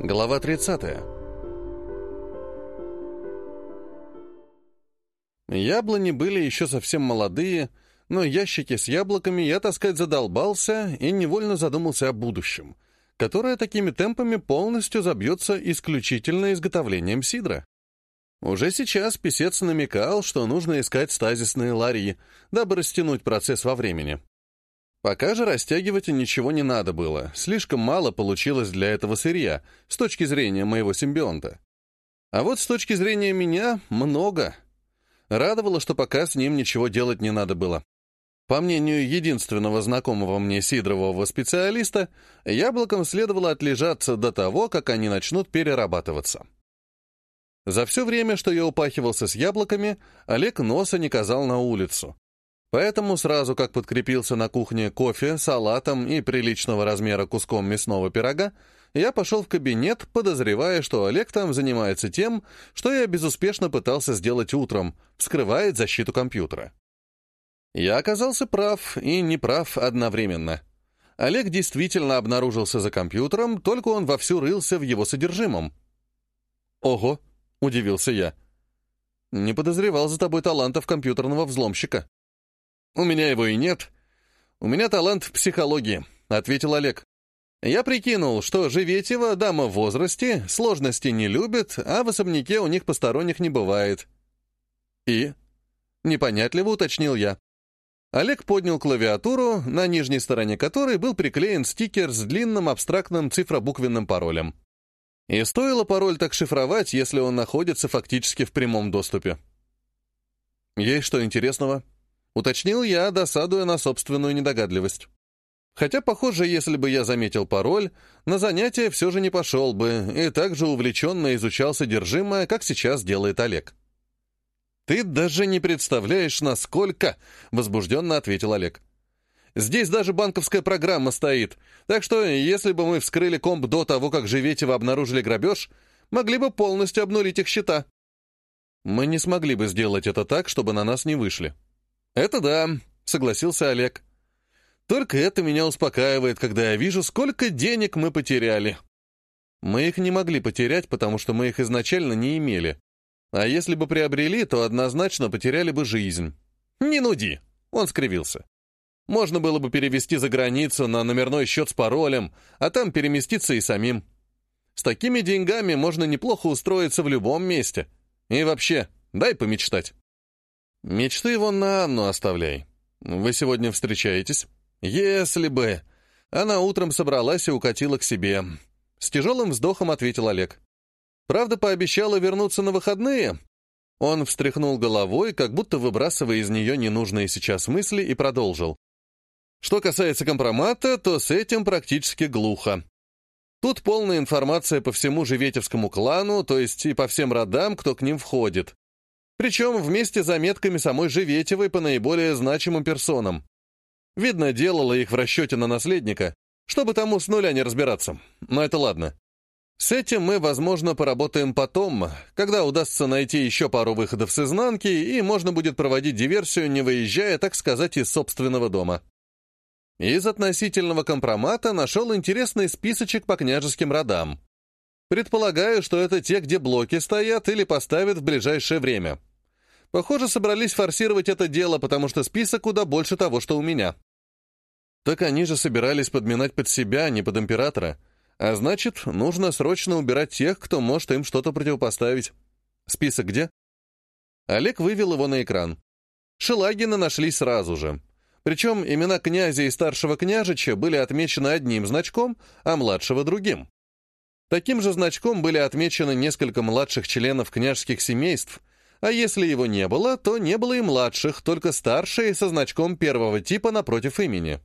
Глава 30. Яблони были еще совсем молодые, но ящики с яблоками я таскать задолбался и невольно задумался о будущем, которое такими темпами полностью забьется исключительно изготовлением сидра. Уже сейчас писец намекал, что нужно искать стазисные ларьи, дабы растянуть процесс во времени. Пока же растягивать ничего не надо было, слишком мало получилось для этого сырья, с точки зрения моего симбионта. А вот с точки зрения меня — много. Радовало, что пока с ним ничего делать не надо было. По мнению единственного знакомого мне сидрового специалиста, яблокам следовало отлежаться до того, как они начнут перерабатываться. За все время, что я упахивался с яблоками, Олег носа не казал на улицу. Поэтому сразу как подкрепился на кухне кофе, салатом и приличного размера куском мясного пирога, я пошел в кабинет, подозревая, что Олег там занимается тем, что я безуспешно пытался сделать утром, вскрывает защиту компьютера. Я оказался прав и неправ одновременно. Олег действительно обнаружился за компьютером, только он вовсю рылся в его содержимом. «Ого!» — удивился я. «Не подозревал за тобой талантов компьютерного взломщика». «У меня его и нет. У меня талант в психологии», — ответил Олег. «Я прикинул, что Живетева дама в возрасте, сложности не любит, а в особняке у них посторонних не бывает». «И?» — непонятливо уточнил я. Олег поднял клавиатуру, на нижней стороне которой был приклеен стикер с длинным абстрактным цифробуквенным паролем. И стоило пароль так шифровать, если он находится фактически в прямом доступе. «Есть что интересного?» Уточнил я, досадуя на собственную недогадливость. Хотя, похоже, если бы я заметил пароль, на занятие все же не пошел бы и так же увлеченно изучал содержимое, как сейчас делает Олег. «Ты даже не представляешь, насколько...» — возбужденно ответил Олег. «Здесь даже банковская программа стоит, так что, если бы мы вскрыли комп до того, как Живетева обнаружили грабеж, могли бы полностью обнулить их счета». Мы не смогли бы сделать это так, чтобы на нас не вышли. «Это да», — согласился Олег. «Только это меня успокаивает, когда я вижу, сколько денег мы потеряли. Мы их не могли потерять, потому что мы их изначально не имели. А если бы приобрели, то однозначно потеряли бы жизнь». «Не нуди», — он скривился. «Можно было бы перевести за границу на номерной счет с паролем, а там переместиться и самим. С такими деньгами можно неплохо устроиться в любом месте. И вообще, дай помечтать». Мечты вон на Анну оставляй. Вы сегодня встречаетесь? Если бы. Она утром собралась и укатила к себе. С тяжелым вздохом ответил Олег. Правда, пообещала вернуться на выходные. Он встряхнул головой, как будто выбрасывая из нее ненужные сейчас мысли, и продолжил. Что касается компромата, то с этим практически глухо. Тут полная информация по всему Живетевскому клану, то есть и по всем родам, кто к ним входит. Причем вместе с заметками самой Живетевой по наиболее значимым персонам. Видно, делала их в расчете на наследника, чтобы тому с нуля не разбираться. Но это ладно. С этим мы, возможно, поработаем потом, когда удастся найти еще пару выходов с изнанки, и можно будет проводить диверсию, не выезжая, так сказать, из собственного дома. Из относительного компромата нашел интересный списочек по княжеским родам. Предполагаю, что это те, где блоки стоят или поставят в ближайшее время. Похоже, собрались форсировать это дело, потому что список куда больше того, что у меня. Так они же собирались подминать под себя, а не под императора. А значит, нужно срочно убирать тех, кто может им что-то противопоставить. Список где? Олег вывел его на экран. Шелагина нашли сразу же. Причем имена князя и старшего княжича были отмечены одним значком, а младшего — другим. Таким же значком были отмечены несколько младших членов княжеских семейств, а если его не было, то не было и младших, только старшие со значком первого типа напротив имени.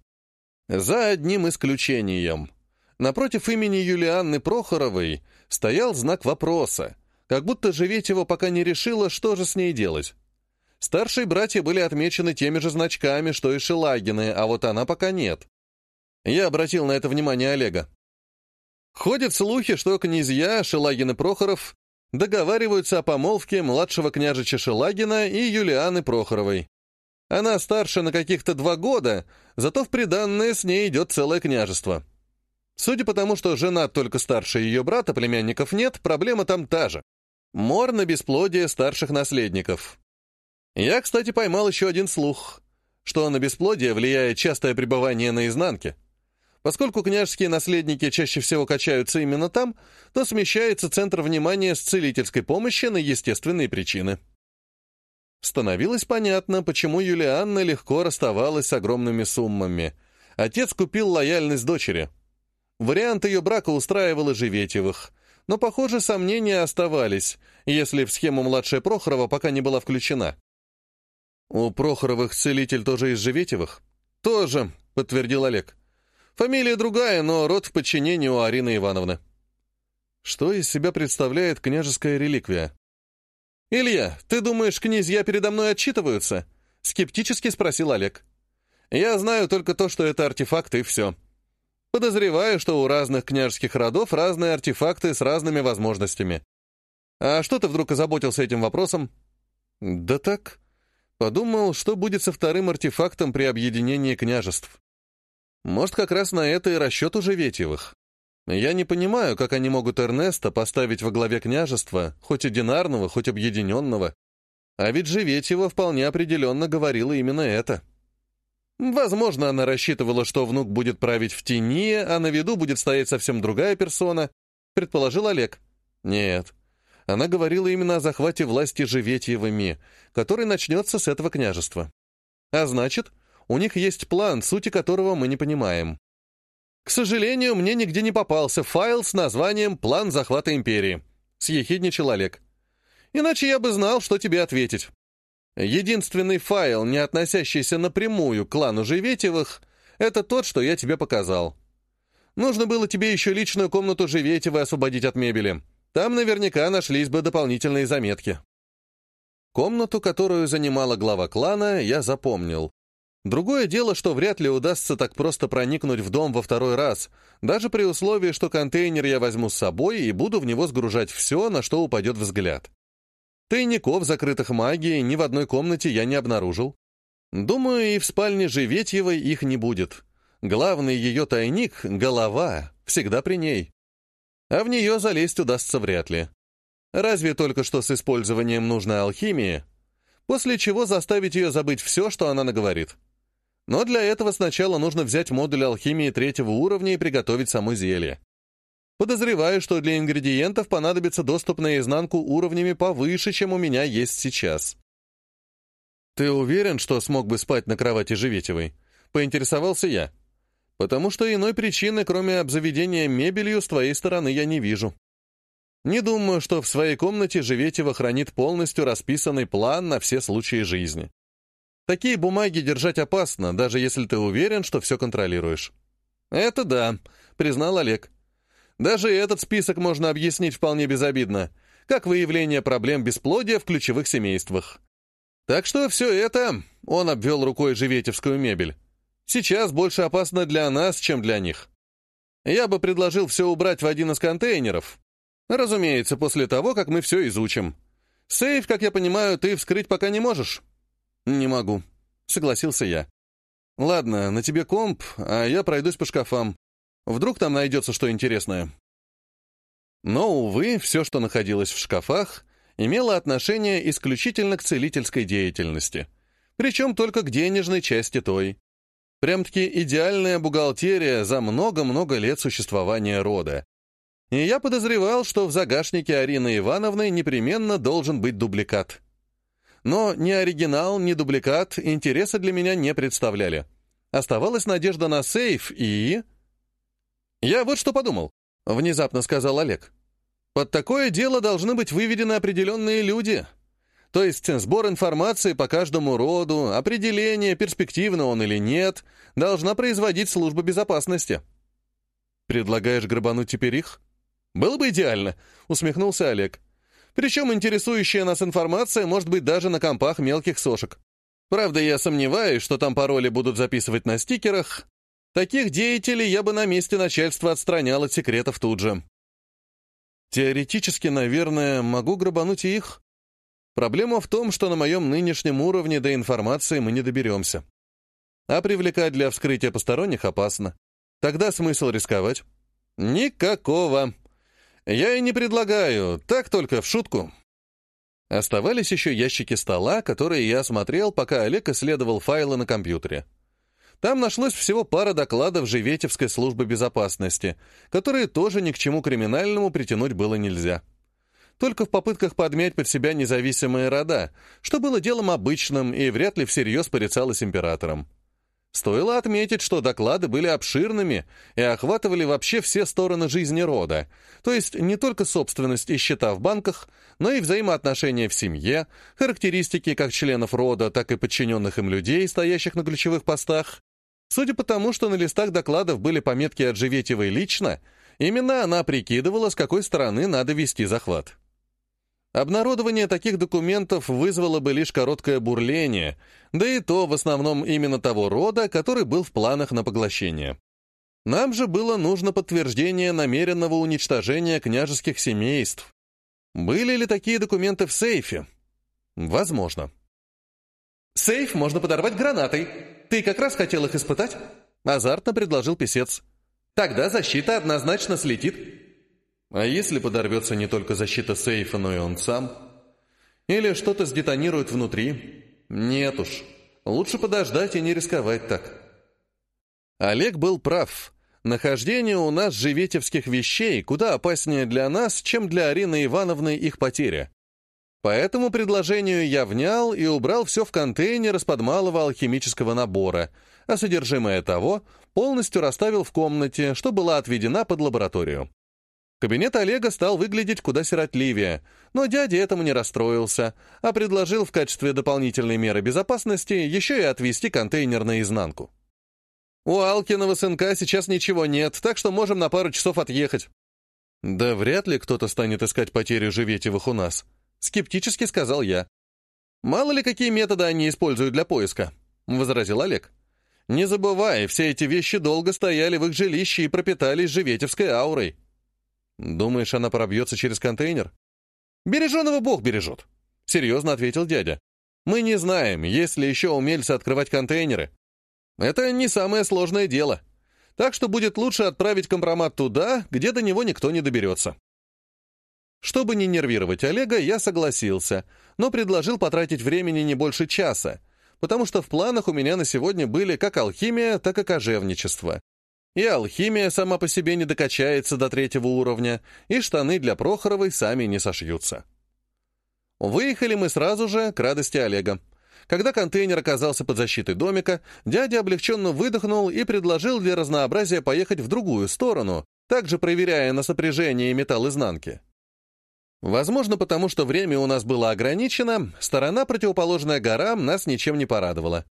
За одним исключением. Напротив имени Юлианны Прохоровой стоял знак вопроса, как будто Живетева пока не решила, что же с ней делать. Старшие братья были отмечены теми же значками, что и Шелагины, а вот она пока нет. Я обратил на это внимание Олега. Ходят слухи, что князья Шелагин и Прохоров договариваются о помолвке младшего княжича Шелагина и Юлианы Прохоровой. Она старше на каких-то два года, зато в приданное с ней идет целое княжество. Судя по тому, что жена только старше ее брата, племянников нет, проблема там та же. Мор на бесплодие старших наследников. Я, кстати, поймал еще один слух, что на бесплодие влияет частое пребывание на изнанке. Поскольку княжеские наследники чаще всего качаются именно там, то смещается центр внимания с целительской помощи на естественные причины. Становилось понятно, почему Юлианна легко расставалась с огромными суммами. Отец купил лояльность дочери. Вариант ее брака устраивал и Живетьевых. Но, похоже, сомнения оставались, если в схему младшая Прохорова пока не была включена. «У Прохоровых целитель тоже из Живетьевых?» «Тоже», — подтвердил Олег. «Фамилия другая, но род в подчинении у Арины Ивановны». Что из себя представляет княжеская реликвия? «Илья, ты думаешь, князья передо мной отчитываются?» — скептически спросил Олег. «Я знаю только то, что это артефакты, и все. Подозреваю, что у разных княжеских родов разные артефакты с разными возможностями. А что ты вдруг озаботился этим вопросом?» «Да так. Подумал, что будет со вторым артефактом при объединении княжеств. Может, как раз на это и расчет у Живетьевых. Я не понимаю, как они могут Эрнеста поставить во главе княжества, хоть одинарного, хоть объединенного. А ведь Живетьева вполне определенно говорила именно это. Возможно, она рассчитывала, что внук будет править в тени, а на виду будет стоять совсем другая персона, предположил Олег. Нет. Она говорила именно о захвате власти Живетьевыми, который начнется с этого княжества. А значит, у них есть план, сути которого мы не понимаем. К сожалению, мне нигде не попался файл с названием «План захвата империи», — съехидничал Олег. Иначе я бы знал, что тебе ответить. Единственный файл, не относящийся напрямую к клану Живетевых, это тот, что я тебе показал. Нужно было тебе еще личную комнату Живетевой освободить от мебели. Там наверняка нашлись бы дополнительные заметки. Комнату, которую занимала глава клана, я запомнил. Другое дело, что вряд ли удастся так просто проникнуть в дом во второй раз, даже при условии, что контейнер я возьму с собой и буду в него сгружать все, на что упадет взгляд. Тайников, закрытых магией, ни в одной комнате я не обнаружил. Думаю, и в спальне Живетьевой их не будет. Главный ее тайник — голова, всегда при ней. А в нее залезть удастся вряд ли. Разве только что с использованием нужной алхимии, после чего заставить ее забыть все, что она наговорит. Но для этого сначала нужно взять модуль алхимии третьего уровня и приготовить само зелье. Подозреваю, что для ингредиентов понадобится доступ на изнанку уровнями повыше, чем у меня есть сейчас. «Ты уверен, что смог бы спать на кровати Живетевой?» — поинтересовался я. «Потому что иной причины, кроме обзаведения мебелью, с твоей стороны я не вижу. Не думаю, что в своей комнате Живетева хранит полностью расписанный план на все случаи жизни. Такие бумаги держать опасно, даже если ты уверен, что все контролируешь. Это да, признал Олег. Даже этот список можно объяснить вполне безобидно, как выявление проблем бесплодия в ключевых семействах. Так что все это, он обвел рукой живетевскую мебель, сейчас больше опасно для нас, чем для них. Я бы предложил все убрать в один из контейнеров. Разумеется, после того, как мы все изучим. Сейф, как я понимаю, ты вскрыть пока не можешь. «Не могу», — согласился я. «Ладно, на тебе комп, а я пройдусь по шкафам. Вдруг там найдется что интересное». Но, увы, все, что находилось в шкафах, имело отношение исключительно к целительской деятельности. Причем только к денежной части той. Прям-таки идеальная бухгалтерия за много-много лет существования рода. И я подозревал, что в загашнике Арины Ивановны непременно должен быть дубликат. Но ни оригинал, ни дубликат интереса для меня не представляли. Оставалась надежда на сейф и... «Я вот что подумал», — внезапно сказал Олег. «Под такое дело должны быть выведены определенные люди. То есть сбор информации по каждому роду, определение, перспективно он или нет, должна производить служба безопасности». «Предлагаешь грабануть теперь их?» «Было бы идеально», — усмехнулся Олег. Причем интересующая нас информация может быть даже на компах мелких сошек. Правда, я сомневаюсь, что там пароли будут записывать на стикерах. Таких деятелей я бы на месте начальства отстранял от секретов тут же. Теоретически, наверное, могу грабануть и их. Проблема в том, что на моем нынешнем уровне до информации мы не доберемся. А привлекать для вскрытия посторонних опасно. Тогда смысл рисковать. Никакого. Я и не предлагаю, так только в шутку. Оставались еще ящики стола, которые я осмотрел, пока Олег исследовал файлы на компьютере. Там нашлось всего пара докладов Живетевской службы безопасности, которые тоже ни к чему криминальному притянуть было нельзя. Только в попытках подмять под себя независимые рода, что было делом обычным и вряд ли всерьез порицалось императором. Стоило отметить, что доклады были обширными и охватывали вообще все стороны жизни рода, то есть не только собственность и счета в банках, но и взаимоотношения в семье, характеристики как членов рода, так и подчиненных им людей, стоящих на ключевых постах. Судя по тому, что на листах докладов были пометки от Живетевой лично, именно она прикидывала, с какой стороны надо вести захват. Обнародование таких документов вызвало бы лишь короткое бурление, да и то в основном именно того рода, который был в планах на поглощение. Нам же было нужно подтверждение намеренного уничтожения княжеских семейств. Были ли такие документы в сейфе? Возможно. «Сейф можно подорвать гранатой. Ты как раз хотел их испытать?» Азартно предложил писец. «Тогда защита однозначно слетит». А если подорвется не только защита сейфа, но и он сам? Или что-то сдетонирует внутри? Нет уж. Лучше подождать и не рисковать так. Олег был прав. Нахождение у нас живетевских вещей куда опаснее для нас, чем для Арины Ивановны их потеря. По этому предложению я внял и убрал все в контейнер из-под малого алхимического набора, а содержимое того полностью расставил в комнате, что была отведена под лабораторию. Кабинет Олега стал выглядеть куда сиротливее, но дядя этому не расстроился, а предложил в качестве дополнительной меры безопасности еще и отвести контейнер наизнанку. «У Алкиного сынка сейчас ничего нет, так что можем на пару часов отъехать». «Да вряд ли кто-то станет искать потери Живетевых у нас», — скептически сказал я. «Мало ли, какие методы они используют для поиска», — возразил Олег. «Не забывай, все эти вещи долго стояли в их жилище и пропитались Живетевской аурой». «Думаешь, она пробьется через контейнер?» «Береженого Бог бережет», — серьезно ответил дядя. «Мы не знаем, есть ли еще умельцы открывать контейнеры. Это не самое сложное дело. Так что будет лучше отправить компромат туда, где до него никто не доберется». Чтобы не нервировать Олега, я согласился, но предложил потратить времени не больше часа, потому что в планах у меня на сегодня были как алхимия, так и кожевничество. И алхимия сама по себе не докачается до третьего уровня, и штаны для Прохоровой сами не сошьются. Выехали мы сразу же, к радости Олега. Когда контейнер оказался под защитой домика, дядя облегченно выдохнул и предложил для разнообразия поехать в другую сторону, также проверяя на сопряжение металл изнанки. Возможно, потому что время у нас было ограничено, сторона, противоположная горам, нас ничем не порадовала.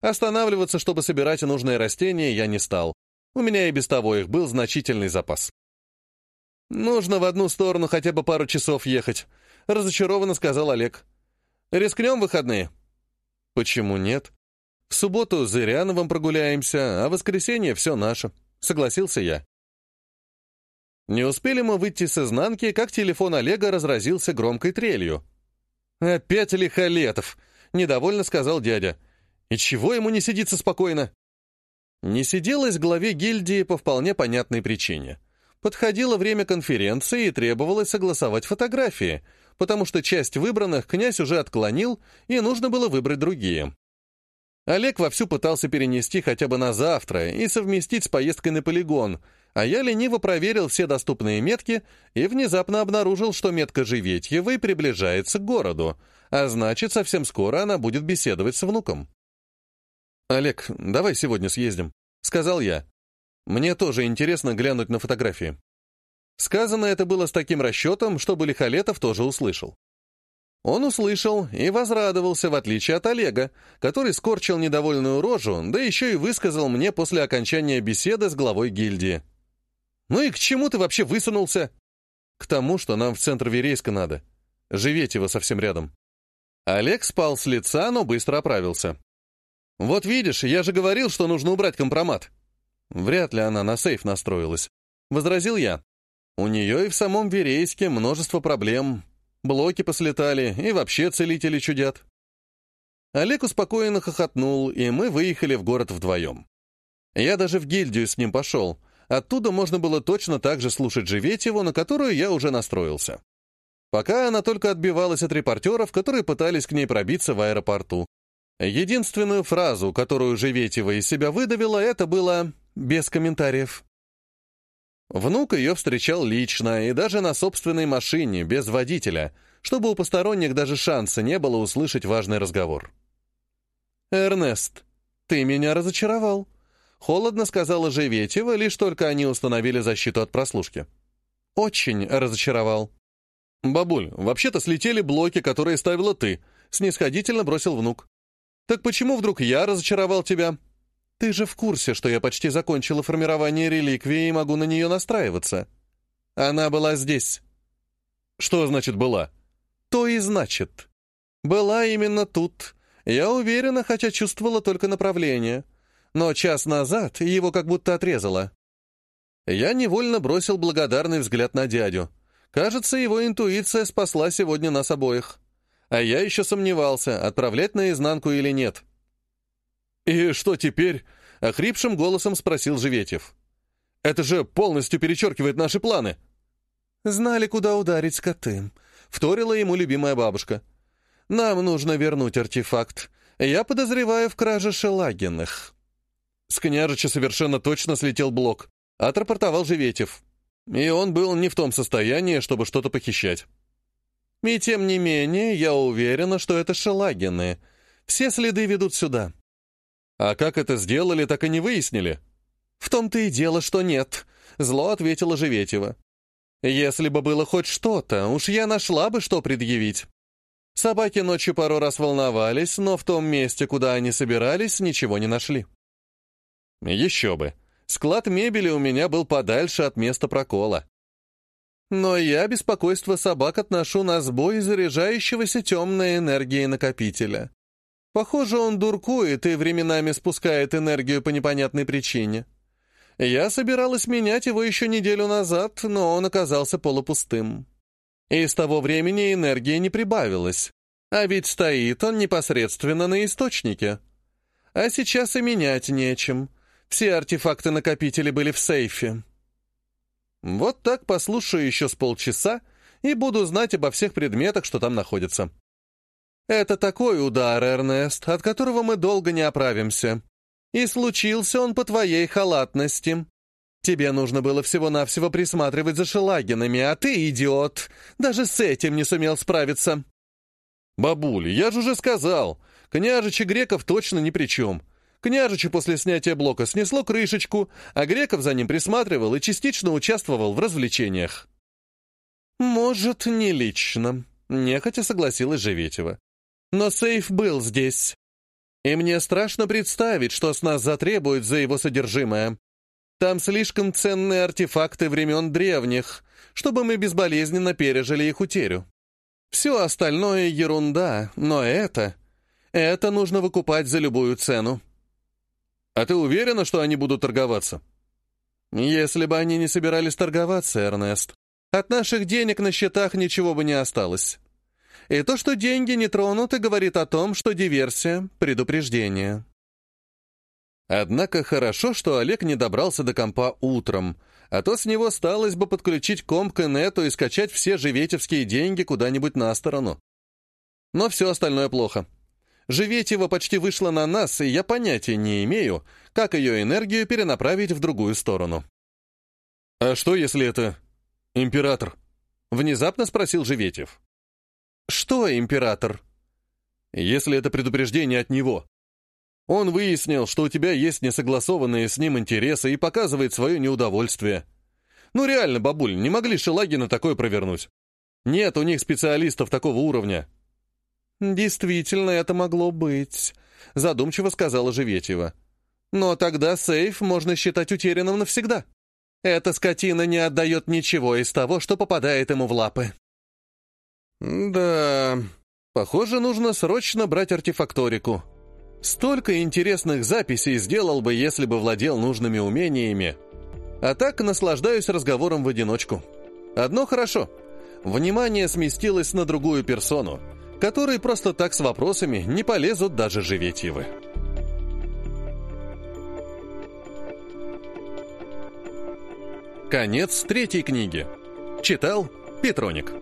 Останавливаться, чтобы собирать нужные растения, я не стал. У меня и без того их был значительный запас. «Нужно в одну сторону хотя бы пару часов ехать», — разочарованно сказал Олег. «Рискнем выходные?» «Почему нет? В субботу с Зыряновым прогуляемся, а в воскресенье все наше», — согласился я. Не успели мы выйти с изнанки, как телефон Олега разразился громкой трелью. «Опять Лихолетов!» — недовольно сказал дядя. «И чего ему не сидится спокойно?» Не сиделось главе гильдии по вполне понятной причине. Подходило время конференции и требовалось согласовать фотографии, потому что часть выбранных князь уже отклонил, и нужно было выбрать другие. Олег вовсю пытался перенести хотя бы на завтра и совместить с поездкой на полигон, а я лениво проверил все доступные метки и внезапно обнаружил, что метка Живетьевой приближается к городу, а значит, совсем скоро она будет беседовать с внуком. «Олег, давай сегодня съездим», — сказал я. «Мне тоже интересно глянуть на фотографии». Сказано это было с таким расчетом, чтобы Лихолетов тоже услышал. Он услышал и возрадовался, в отличие от Олега, который скорчил недовольную рожу, да еще и высказал мне после окончания беседы с главой гильдии. «Ну и к чему ты вообще высунулся?» «К тому, что нам в центр Верейска надо. Живете вы совсем рядом». Олег спал с лица, но быстро оправился. «Вот видишь, я же говорил, что нужно убрать компромат». «Вряд ли она на сейф настроилась», — возразил я. «У нее и в самом Верейске множество проблем. Блоки послетали, и вообще целители чудят». Олег успокоенно хохотнул, и мы выехали в город вдвоем. Я даже в гильдию с ним пошел, Оттуда можно было точно так же слушать Живетьеву, на которую я уже настроился. Пока она только отбивалась от репортеров, которые пытались к ней пробиться в аэропорту. Единственную фразу, которую Живетьева из себя выдавила, это было «без комментариев». Внук ее встречал лично и даже на собственной машине, без водителя, чтобы у посторонних даже шанса не было услышать важный разговор. «Эрнест, ты меня разочаровал», — холодно сказала Живетева, лишь только они установили защиту от прослушки. «Очень разочаровал». «Бабуль, вообще-то слетели блоки, которые ставила ты», — снисходительно бросил внук. «Так почему вдруг я разочаровал тебя?» «Ты же в курсе, что я почти закончила формирование реликвии и могу на нее настраиваться. Она была здесь». «Что значит «была»?» «То и значит. Была именно тут. Я уверена, хотя чувствовала только направление. Но час назад его как будто отрезало». Я невольно бросил благодарный взгляд на дядю. Кажется, его интуиция спасла сегодня нас обоих. А я еще сомневался, отправлять наизнанку или нет. «И что теперь?» — охрипшим голосом спросил Живетев. «Это же полностью перечеркивает наши планы». «Знали, куда ударить скоты», — вторила ему любимая бабушка. «Нам нужно вернуть артефакт. Я подозреваю в краже Шелагиных». С княжича совершенно точно слетел блок. Отрапортовал Живетев. И он был не в том состоянии, чтобы что-то похищать. И тем не менее, я уверена, что это Шелагины. Все следы ведут сюда. А как это сделали, так и не выяснили. В том-то и дело, что нет, зло ответила Живетева. Если бы было хоть что-то, уж я нашла бы, что предъявить. Собаки ночью пару раз волновались, но в том месте, куда они собирались, ничего не нашли. Еще бы. Склад мебели у меня был подальше от места прокола. Но я беспокойство собак отношу на сбой заряжающегося темной энергии накопителя. Похоже, он дуркует и временами спускает энергию по непонятной причине. Я собиралась менять его еще неделю назад, но он оказался полупустым. И с того времени энергия не прибавилась. А ведь стоит он непосредственно на источнике. А сейчас и менять нечем. Все артефакты-накопители были в сейфе. Вот так послушаю еще с полчаса и буду знать обо всех предметах, что там находятся. Это такой удар, Эрнест, от которого мы долго не оправимся. И случился он по твоей халатности. Тебе нужно было всего-навсего присматривать за Шелагинами, а ты, идиот, даже с этим не сумел справиться. Бабуль, я же уже сказал, княжичи Греков точно ни при чем. Княжичу после снятия блока снесло крышечку, а Греков за ним присматривал и частично участвовал в развлечениях. «Может, не лично», — нехотя согласилась Живетева. Но сейф был здесь. И мне страшно представить, что с нас затребуют за его содержимое. Там слишком ценные артефакты времен древних, чтобы мы безболезненно пережили их утерю. Все остальное — ерунда, но это... Это нужно выкупать за любую цену. А ты уверена, что они будут торговаться? Если бы они не собирались торговаться, Эрнест, от наших денег на счетах ничего бы не осталось. И то, что деньги не тронуты, говорит о том, что диверсия — предупреждение. Однако хорошо, что Олег не добрался до компа утром, а то с него сталось бы подключить комп к инету и скачать все живетевские деньги куда-нибудь на сторону. Но все остальное плохо. Живетева почти вышла на нас, и я понятия не имею, как ее энергию перенаправить в другую сторону. «А что, если это император?» — внезапно спросил Живетев. «Что, император?» «Если это предупреждение от него. Он выяснил, что у тебя есть несогласованные с ним интересы и показывает свое неудовольствие. Ну реально, бабуль, не могли Шелагина такое провернуть. Нет у них специалистов такого уровня». «Действительно, это могло быть», — задумчиво сказала Живетьева. «Но тогда сейф можно считать утерянным навсегда. Эта скотина не отдает ничего из того, что попадает ему в лапы». Да, похоже, нужно срочно брать артефакторику. Столько интересных записей сделал бы, если бы владел нужными умениями. А так наслаждаюсь разговором в одиночку. Одно хорошо. Внимание сместилось на другую персону, которой просто так с вопросами не полезут даже Живетьевы. Конец третьей книги. Читал Петроник.